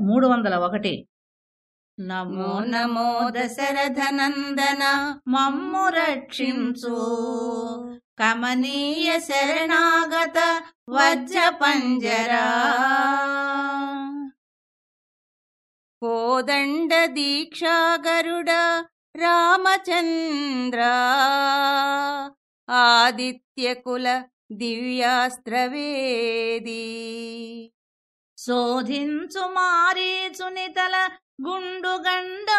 మూడు వందల ఒకటి. నమో నమో దశరథనందన. మమ్ము రక్షించు. కమనీయ శరణాగత వజ్ర పంజరా కోదండ దీక్షాగరుడ రామచంద్ర. ఆదిత్యకుల దివ్యాస్త్రవేది. శోధించు మారీచునితల గుండుగండ.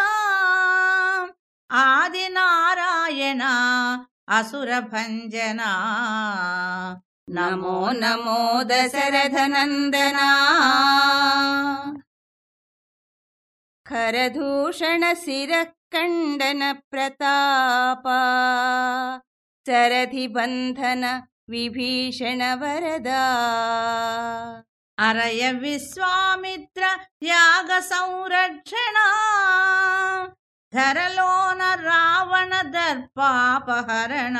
ఆది నారాయణ అసుర భంజన. నమో నమో దశరథ దశరథనందనా ఖరదూషణ శిరకండన ప్రతాప. చరధి బంధన విభీషణ వరదా. అరయ విశ్వామిత్ర యాగ సంరక్షణ. ధరలోన రావణ దర్పాపహరణ.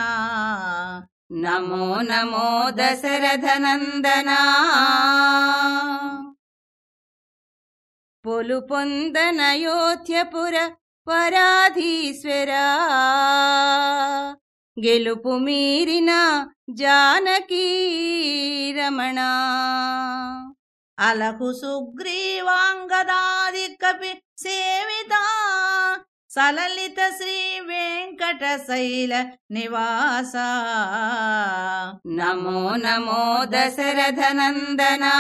నమో నమో దశరథనందనా. పొలు పొందనయోధ్యపుర పరాధీశ్వరా. గెలుపు మీరిన జానకీ రమణ. అలకు సుగ్రీవాంగదాదికపి సేవిత. సలలిత శ్రీ వెంకట శైల నివాస. నమో నమో దశరథ నందనా.